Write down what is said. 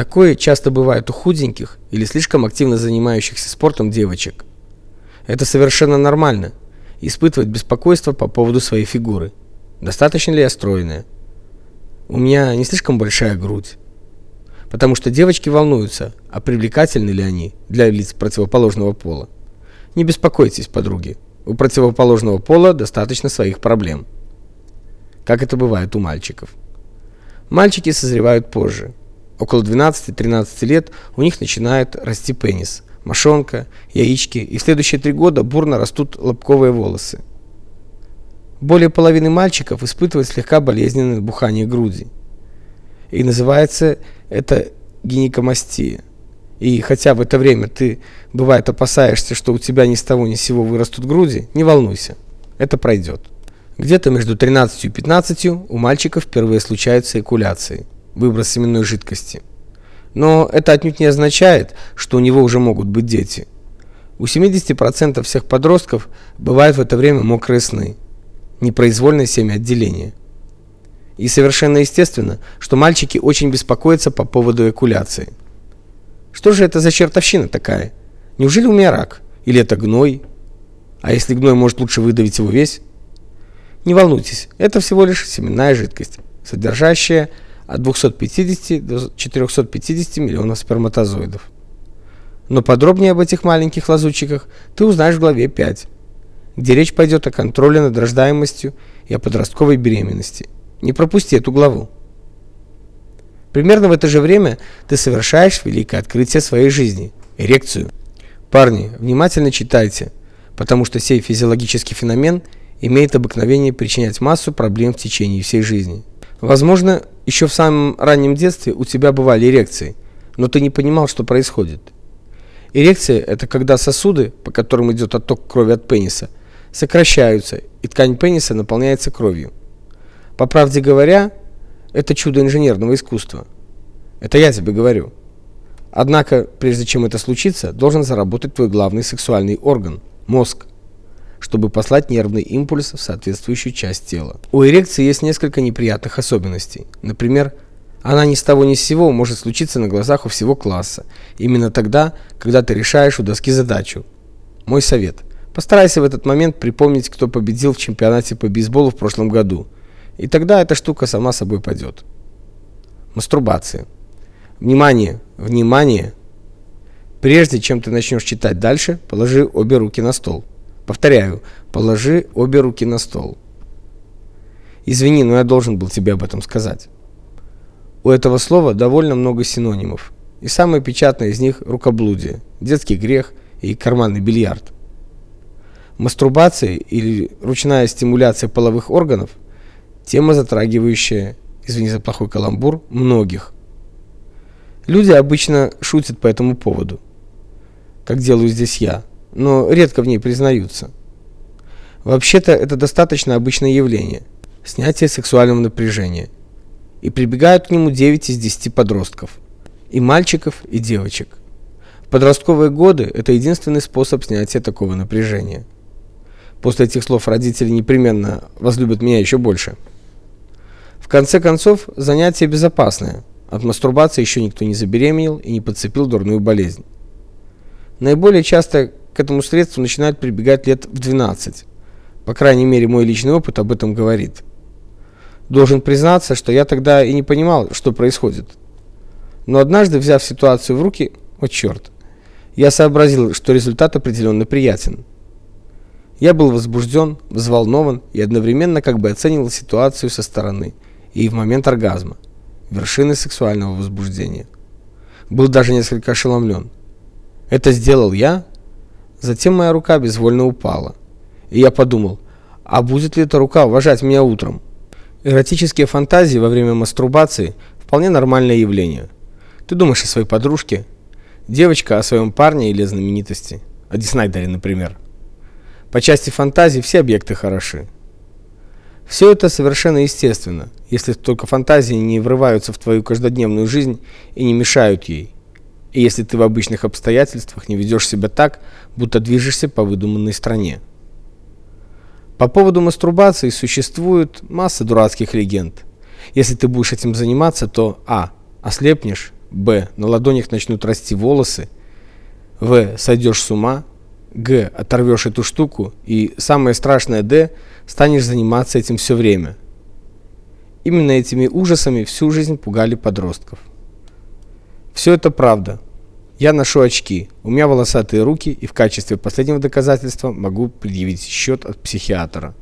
Такое часто бывает у худеньких или слишком активно занимающихся спортом девочек. Это совершенно нормально испытывать беспокойство по поводу своей фигуры. Достаточно ли я стройная? У меня не слишком большая грудь. Потому что девочки волнуются, а привлекательны ли они для лиц противоположного пола. Не беспокойтесь, подруги. У противоположного пола достаточно своих проблем. Как это бывает у мальчиков. Мальчики созревают позже. Около 12-13 лет у них начинает расти пенис, мошонка, яички, и в следующие три года бурно растут лобковые волосы. Более половины мальчиков испытывают слегка болезненное набухание груди. И называется это гинекомастия. И хотя в это время ты бывает опасаешься, что у тебя ни с того ни с сего вырастут груди, не волнуйся. Это пройдет. Где-то между 13 и 15 у мальчиков впервые случаются экуляции выброс семенной жидкости. Но это отнюдь не означает, что у него уже могут быть дети. У 70% всех подростков бывают в это время мокрые сны, непроизвольное семяотделение. И совершенно естественно, что мальчики очень беспокоятся по поводу экуляции. Что же это за чертовщина такая? Неужели у меня рак? Или это гной? А если гной может лучше выдавить его весь? Не волнуйтесь, это всего лишь семенная жидкость, содержащая от 250 до 450 миллионов сперматозоидов. Но подробнее об этих маленьких лазутчиках ты узнаешь в главе 5, где речь пойдет о контроле над рождаемостью и о подростковой беременности. Не пропусти эту главу. Примерно в это же время ты совершаешь великое открытие своей жизни эрекцию. Парни, внимательно читайте, потому что сей физиологический феномен имеет обыкновение причинять массу проблем в течение всей жизни. Возможно, еще в самом раннем детстве у тебя бывали эрекции, но ты не понимал, что происходит. Эрекция это когда сосуды, по которым идет отток крови от пениса, сокращаются, и ткань пениса наполняется кровью. По правде говоря, это чудо инженерного искусства. Это я тебе говорю. Однако, прежде чем это случится, должен заработать твой главный сексуальный орган мозг чтобы послать нервный импульс в соответствующую часть тела. У эрекции есть несколько неприятных особенностей. Например, она ни с того ни с сего может случиться на глазах у всего класса, именно тогда, когда ты решаешь у доски задачу. Мой совет: постарайся в этот момент припомнить, кто победил в чемпионате по бейсболу в прошлом году. И тогда эта штука сама собой пойдет. Мастурбация. Внимание, внимание. Прежде чем ты начнешь читать дальше, положи обе руки на стол. Повторяю, положи обе руки на стол. Извини, но я должен был тебе об этом сказать. У этого слова довольно много синонимов. И самое печатное из них рукоблудие, детский грех и карманный бильярд. Мастурбация или ручная стимуляция половых органов тема затрагивающая, извини за плохой каламбур, многих. Люди обычно шутят по этому поводу. Как делаю здесь я но редко в ней признаются. Вообще-то это достаточно обычное явление снятие сексуального напряжения. И прибегают к нему 9 из 10 подростков, и мальчиков, и девочек. Подростковые годы это единственный способ снятия такого напряжения. После этих слов родители непременно возлюбят меня еще больше. В конце концов, занятие безопасное. От мастурбации еще никто не забеременел и не подцепил дурную болезнь. Наиболее часто к этому средству начинают прибегать лет в 12. По крайней мере, мой личный опыт об этом говорит. Должен признаться, что я тогда и не понимал, что происходит. Но однажды, взяв ситуацию в руки, о черт, я сообразил, что результат определенно приятен. Я был возбужден, взволнован и одновременно как бы оценивал ситуацию со стороны и в момент оргазма, вершины сексуального возбуждения. Был даже несколько ошеломлен. Это сделал я? Затем моя рука безвольно упала. И я подумал, а будет ли эта рука уважать меня утром? Эротические фантазии во время мастурбации вполне нормальное явление. Ты думаешь о своей подружке, девочка о своем парне или знаменитости, о Диснайдере, например. По части фантазий все объекты хороши. Все это совершенно естественно, если только фантазии не врываются в твою каждодневную жизнь и не мешают ей. И если ты в обычных обстоятельствах не ведешь себя так, будто движешься по выдуманной стране. По поводу мастурбации существует масса дурацких легенд. Если ты будешь этим заниматься, то а. ослепнешь, Б. На ладонях начнут расти волосы. В. Сойдешь с ума. Г. Оторвешь эту штуку. И самое страшное Д. Станешь заниматься этим все время. Именно этими ужасами всю жизнь пугали подростков. Все это правда. Я ношу очки, у меня волосатые руки и в качестве последнего доказательства могу предъявить счет от психиатра.